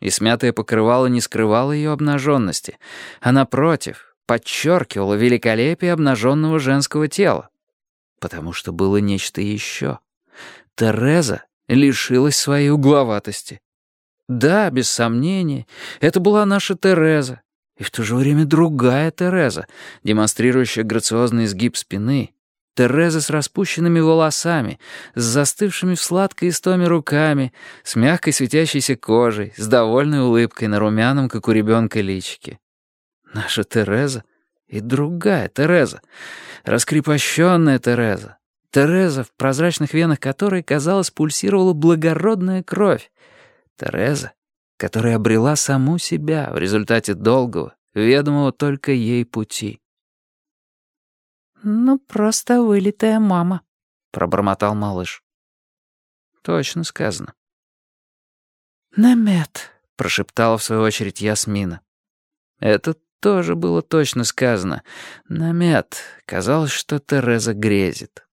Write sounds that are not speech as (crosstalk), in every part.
И смятое покрывало не скрывало ее обнаженности, а напротив, подчеркивало великолепие обнаженного женского тела. Потому что было нечто еще. Тереза лишилась своей угловатости. Да, без сомнения, это была наша Тереза, и в то же время другая Тереза, демонстрирующая грациозный изгиб спины, Тереза с распущенными волосами, с застывшими в сладкой истоме руками, с мягкой светящейся кожей, с довольной улыбкой на румяном, как у ребенка, личике. Наша Тереза и другая Тереза, раскрепощенная Тереза. Тереза, в прозрачных венах которой, казалось, пульсировала благородная кровь. Тереза, которая обрела саму себя в результате долгого, ведомого только ей пути. «Ну, просто вылитая мама», — пробормотал малыш. «Точно сказано». «Намет», — прошептала в свою очередь Ясмина. Это тоже было точно сказано. Намет. Казалось, что Тереза грезит.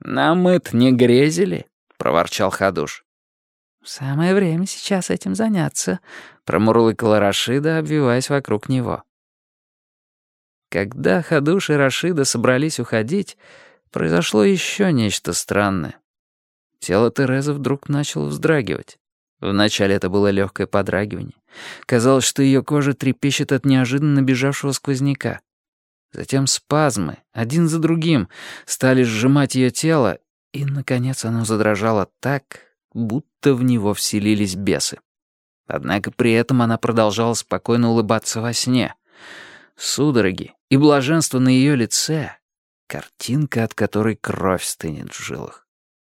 «Нам мы-то не грезили?» — проворчал Хадуш. «Самое время сейчас этим заняться», — промурлыкала Рашида, обвиваясь вокруг него. Когда Хадуш и Рашида собрались уходить, произошло еще нечто странное. Тело Терезы вдруг начало вздрагивать. Вначале это было легкое подрагивание. Казалось, что ее кожа трепещет от неожиданно набежавшего сквозняка. Затем спазмы, один за другим, стали сжимать ее тело, и, наконец, оно задрожало так, будто в него вселились бесы. Однако при этом она продолжала спокойно улыбаться во сне. Судороги и блаженство на ее лице — картинка, от которой кровь стынет в жилах.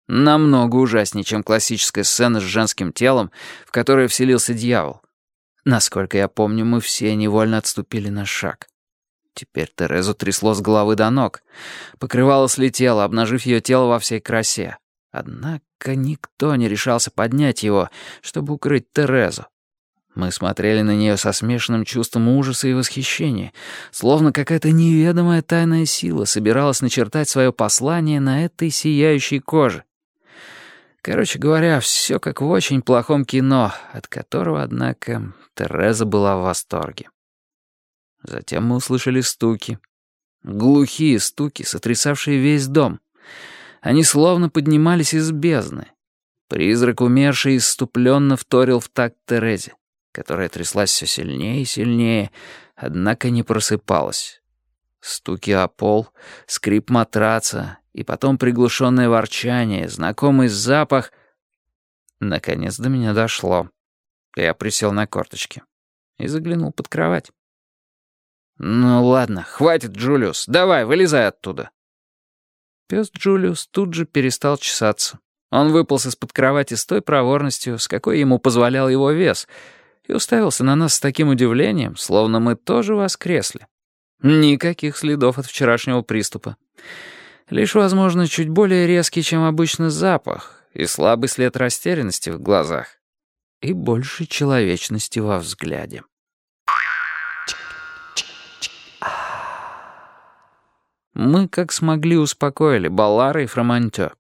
Намного ужаснее, чем классическая сцена с женским телом, в которой вселился дьявол. Насколько я помню, мы все невольно отступили на шаг. Теперь Терезу трясло с головы до ног. Покрывало слетело, обнажив ее тело во всей красе. Однако никто не решался поднять его, чтобы укрыть Терезу. Мы смотрели на нее со смешанным чувством ужаса и восхищения, словно какая-то неведомая тайная сила собиралась начертать свое послание на этой сияющей коже. Короче говоря, все как в очень плохом кино, от которого, однако, Тереза была в восторге. Затем мы услышали стуки. Глухие стуки, сотрясавшие весь дом. Они словно поднимались из бездны. Призрак умерший иступленно вторил в такт Терезе, которая тряслась все сильнее и сильнее, однако не просыпалась. Стуки о пол, скрип матраца и потом приглушенное ворчание, знакомый запах. Наконец до меня дошло. Я присел на корточки и заглянул под кровать. «Ну ладно, хватит, Джулиус, давай, вылезай оттуда». Пес Джулиус тут же перестал чесаться. Он выполз из-под кровати с той проворностью, с какой ему позволял его вес, и уставился на нас с таким удивлением, словно мы тоже воскресли. Никаких следов от вчерашнего приступа. Лишь, возможно, чуть более резкий, чем обычно, запах и слабый след растерянности в глазах и больше человечности во взгляде. Мы, как смогли, успокоили Баллара и Фромантё.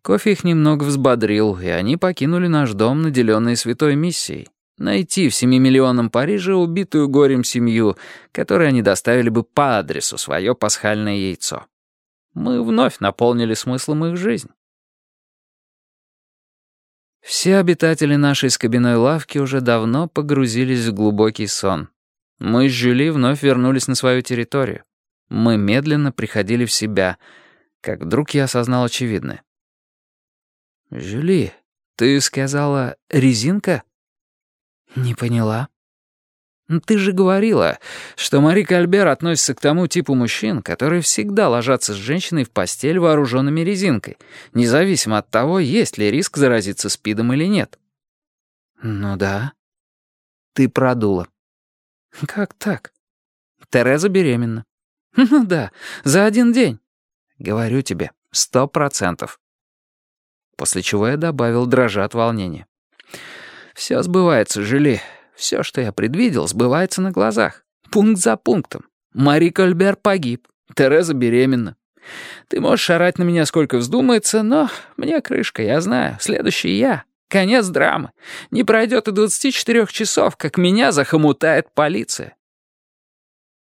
Кофе их немного взбодрил, и они покинули наш дом, наделенный святой миссией. Найти в семимиллионном Париже убитую горем семью, которой они доставили бы по адресу свое пасхальное яйцо. Мы вновь наполнили смыслом их жизнь. Все обитатели нашей скобяной лавки уже давно погрузились в глубокий сон. Мы с Жюли вновь вернулись на свою территорию. Мы медленно приходили в себя, как вдруг я осознал очевидное. «Жюли, ты сказала резинка?» «Не поняла». «Ты же говорила, что Мари Кальбер относится к тому типу мужчин, которые всегда ложатся с женщиной в постель вооруженными резинкой, независимо от того, есть ли риск заразиться СПИДом или нет». «Ну да». «Ты продула». «Как так?» «Тереза беременна». (laughs) «Ну да, за один день». «Говорю тебе, сто процентов». После чего я добавил, дрожа от волнения. «Все сбывается, Жили. Все, что я предвидел, сбывается на глазах. Пункт за пунктом. Мари Кольбер погиб. Тереза беременна. Ты можешь орать на меня сколько вздумается, но мне крышка, я знаю. Следующий я. Конец драмы. Не пройдет и 24 часов, как меня захомутает полиция.